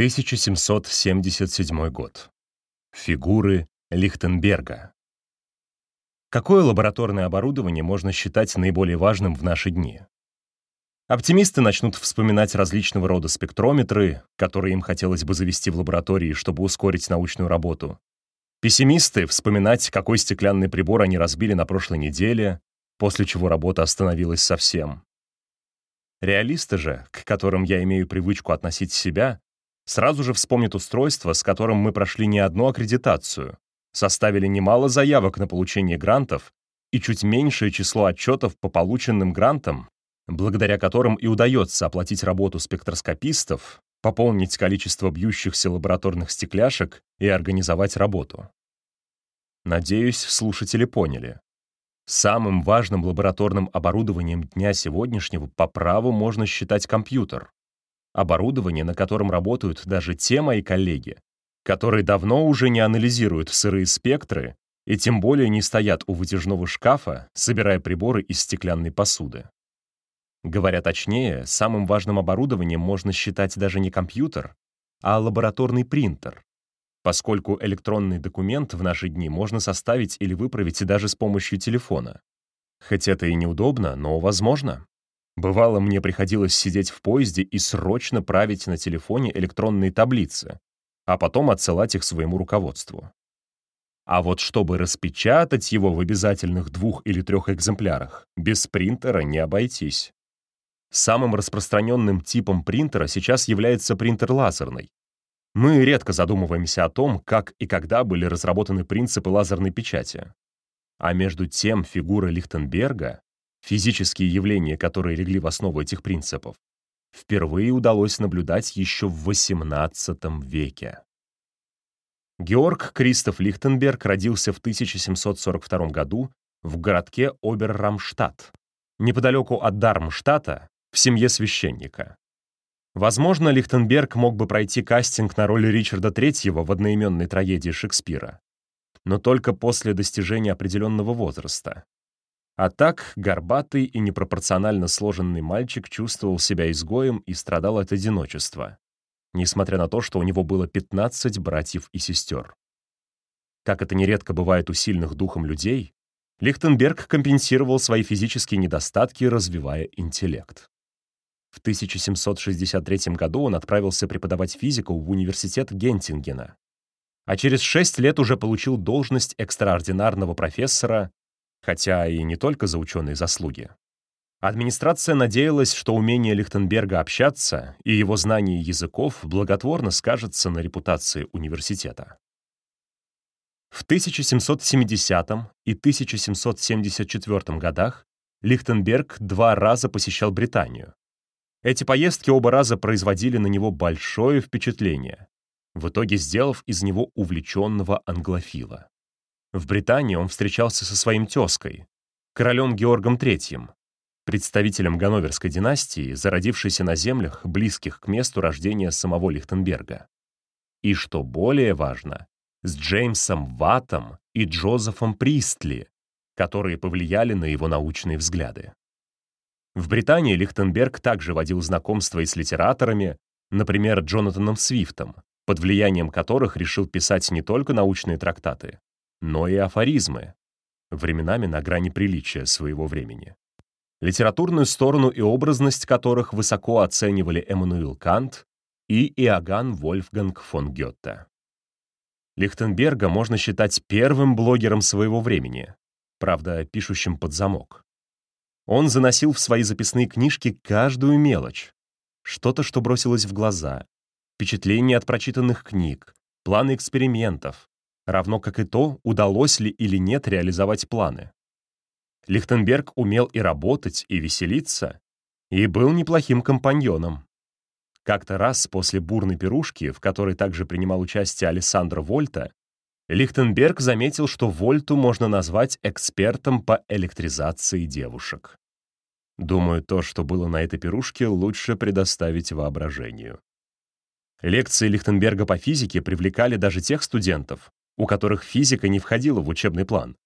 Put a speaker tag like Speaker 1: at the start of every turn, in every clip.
Speaker 1: 1777 год. Фигуры Лихтенберга. Какое лабораторное оборудование можно считать наиболее важным в наши дни? Оптимисты начнут вспоминать различного рода спектрометры, которые им хотелось бы завести в лаборатории, чтобы ускорить научную работу. Пессимисты — вспоминать, какой стеклянный прибор они разбили на прошлой неделе, после чего работа остановилась совсем. Реалисты же, к которым я имею привычку относить себя, сразу же вспомнит устройство, с которым мы прошли не одну аккредитацию, составили немало заявок на получение грантов и чуть меньшее число отчетов по полученным грантам, благодаря которым и удается оплатить работу спектроскопистов, пополнить количество бьющихся лабораторных стекляшек и организовать работу. Надеюсь, слушатели поняли. Самым важным лабораторным оборудованием дня сегодняшнего по праву можно считать компьютер. Оборудование, на котором работают даже те мои коллеги, которые давно уже не анализируют сырые спектры и тем более не стоят у вытяжного шкафа, собирая приборы из стеклянной посуды. Говоря точнее, самым важным оборудованием можно считать даже не компьютер, а лабораторный принтер, поскольку электронный документ в наши дни можно составить или выправить даже с помощью телефона. Хоть это и неудобно, но возможно. Бывало, мне приходилось сидеть в поезде и срочно править на телефоне электронные таблицы, а потом отсылать их своему руководству. А вот чтобы распечатать его в обязательных двух или трех экземплярах, без принтера не обойтись. Самым распространенным типом принтера сейчас является принтер лазерный. Мы редко задумываемся о том, как и когда были разработаны принципы лазерной печати. А между тем фигура Лихтенберга физические явления, которые легли в основу этих принципов, впервые удалось наблюдать еще в XVIII веке. Георг Кристоф Лихтенберг родился в 1742 году в городке Оберрамштадт, неподалеку от Дармштадта, в семье священника. Возможно, Лихтенберг мог бы пройти кастинг на роль Ричарда III в одноименной трагедии Шекспира, но только после достижения определенного возраста, а так, горбатый и непропорционально сложенный мальчик чувствовал себя изгоем и страдал от одиночества, несмотря на то, что у него было 15 братьев и сестер. Как это нередко бывает у сильных духом людей, Лихтенберг компенсировал свои физические недостатки, развивая интеллект. В 1763 году он отправился преподавать физику в университет Гентингена, а через шесть лет уже получил должность экстраординарного профессора хотя и не только за ученые заслуги. Администрация надеялась, что умение Лихтенберга общаться и его знание языков благотворно скажется на репутации университета. В 1770 и 1774 годах Лихтенберг два раза посещал Британию. Эти поездки оба раза производили на него большое впечатление, в итоге сделав из него увлеченного англофила. В Британии он встречался со своим тезкой, королем Георгом III, представителем Ганноверской династии, зародившейся на землях, близких к месту рождения самого Лихтенберга. И, что более важно, с Джеймсом Ваттом и Джозефом Пристли, которые повлияли на его научные взгляды. В Британии Лихтенберг также водил знакомства и с литераторами, например, Джонатаном Свифтом, под влиянием которых решил писать не только научные трактаты, но и афоризмы, временами на грани приличия своего времени. Литературную сторону и образность которых высоко оценивали Эммануил Кант и Иоганн Вольфганг фон Гетте. Лихтенберга можно считать первым блогером своего времени, правда, пишущим под замок. Он заносил в свои записные книжки каждую мелочь, что-то, что бросилось в глаза, впечатления от прочитанных книг, планы экспериментов, равно как и то, удалось ли или нет реализовать планы. Лихтенберг умел и работать, и веселиться, и был неплохим компаньоном. Как-то раз после бурной пирушки, в которой также принимал участие Алессандро Вольта, Лихтенберг заметил, что Вольту можно назвать экспертом по электризации девушек. Думаю, то, что было на этой пирушке, лучше предоставить воображению. Лекции Лихтенберга по физике привлекали даже тех студентов, у которых физика не входила в учебный план.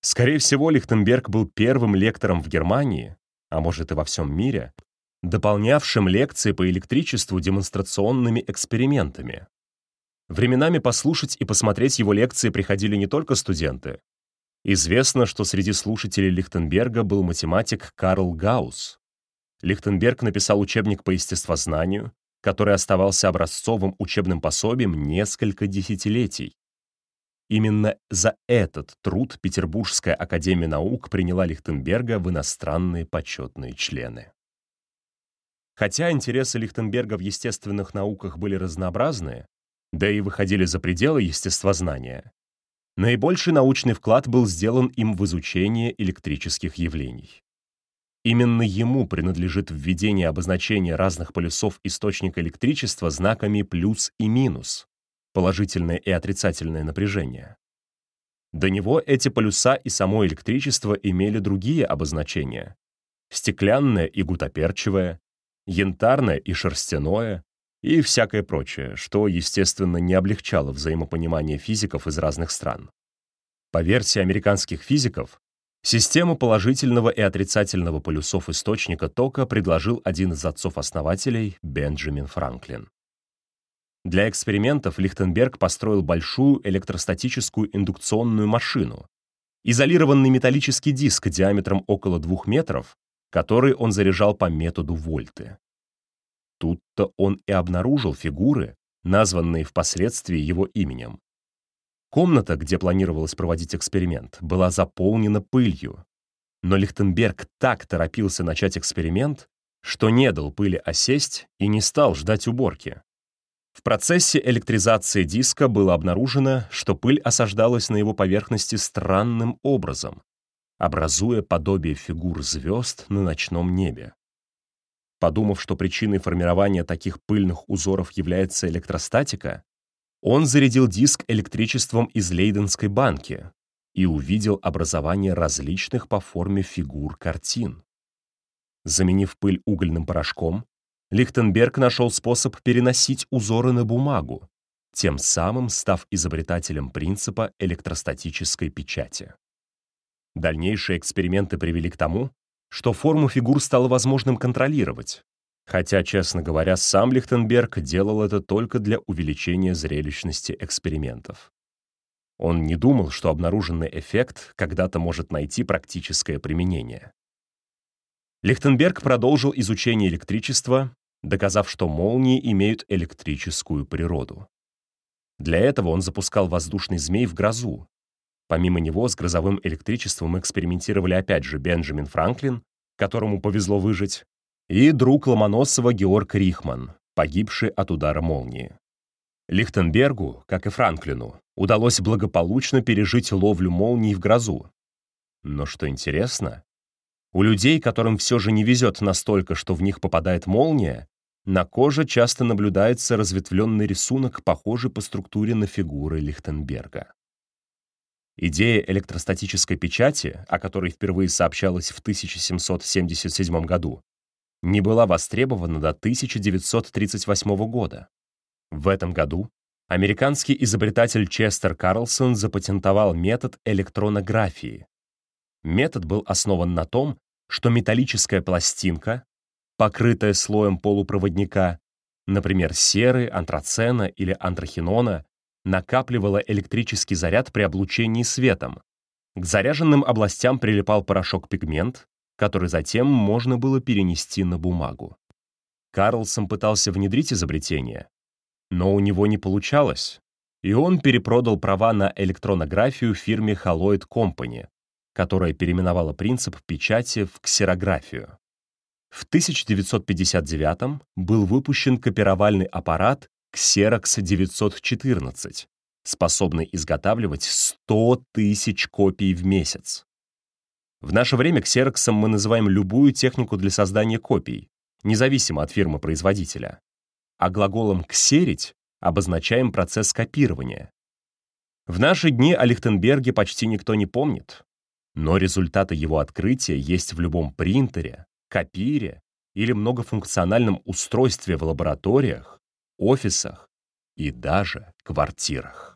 Speaker 1: Скорее всего, Лихтенберг был первым лектором в Германии, а может и во всем мире, дополнявшим лекции по электричеству демонстрационными экспериментами. Временами послушать и посмотреть его лекции приходили не только студенты. Известно, что среди слушателей Лихтенберга был математик Карл Гаусс. Лихтенберг написал учебник по естествознанию, который оставался образцовым учебным пособием несколько десятилетий. Именно за этот труд Петербургская академия наук приняла Лихтенберга в иностранные почетные члены. Хотя интересы Лихтенберга в естественных науках были разнообразные, да и выходили за пределы естествознания, наибольший научный вклад был сделан им в изучение электрических явлений. Именно ему принадлежит введение обозначения разных полюсов источника электричества знаками плюс и минус, положительное и отрицательное напряжение. До него эти полюса и само электричество имели другие обозначения. Стеклянное и гутоперчивое, янтарное и шерстяное и всякое прочее, что, естественно, не облегчало взаимопонимание физиков из разных стран. По версии американских физиков, систему положительного и отрицательного полюсов источника тока предложил один из отцов-основателей Бенджамин Франклин. Для экспериментов Лихтенберг построил большую электростатическую индукционную машину, изолированный металлический диск диаметром около 2 метров, который он заряжал по методу Вольты. Тут-то он и обнаружил фигуры, названные впоследствии его именем. Комната, где планировалось проводить эксперимент, была заполнена пылью. Но Лихтенберг так торопился начать эксперимент, что не дал пыли осесть и не стал ждать уборки. В процессе электризации диска было обнаружено, что пыль осаждалась на его поверхности странным образом, образуя подобие фигур звезд на ночном небе. Подумав, что причиной формирования таких пыльных узоров является электростатика, он зарядил диск электричеством из Лейденской банки и увидел образование различных по форме фигур картин. Заменив пыль угольным порошком, Лихтенберг нашел способ переносить узоры на бумагу, тем самым став изобретателем принципа электростатической печати. Дальнейшие эксперименты привели к тому, что форму фигур стало возможным контролировать, хотя, честно говоря, сам Лихтенберг делал это только для увеличения зрелищности экспериментов. Он не думал, что обнаруженный эффект когда-то может найти практическое применение. Лихтенберг продолжил изучение электричества, доказав, что молнии имеют электрическую природу. Для этого он запускал воздушный змей в грозу. Помимо него с грозовым электричеством экспериментировали опять же Бенджамин Франклин, которому повезло выжить, и друг Ломоносова Георг Рихман, погибший от удара молнии. Лихтенбергу, как и Франклину, удалось благополучно пережить ловлю молний в грозу. Но что интересно, у людей, которым все же не везет настолько, что в них попадает молния, на коже часто наблюдается разветвленный рисунок, похожий по структуре на фигуры Лихтенберга. Идея электростатической печати, о которой впервые сообщалось в 1777 году, не была востребована до 1938 года. В этом году американский изобретатель Честер Карлсон запатентовал метод электронографии. Метод был основан на том, что металлическая пластинка, покрытая слоем полупроводника, например, серы, антрацена или антрахинона, накапливала электрический заряд при облучении светом. К заряженным областям прилипал порошок-пигмент, который затем можно было перенести на бумагу. Карлсон пытался внедрить изобретение, но у него не получалось, и он перепродал права на электронографию фирме Haloid Company, которая переименовала принцип печати в ксерографию. В 1959 был выпущен копировальный аппарат Xerox 914, способный изготавливать 100 тысяч копий в месяц. В наше время Xerox мы называем любую технику для создания копий, независимо от фирмы-производителя. А глаголом «ксерить» обозначаем процесс копирования. В наши дни о Лихтенберге почти никто не помнит, но результаты его открытия есть в любом принтере, копире или многофункциональном устройстве в лабораториях, офисах и даже квартирах.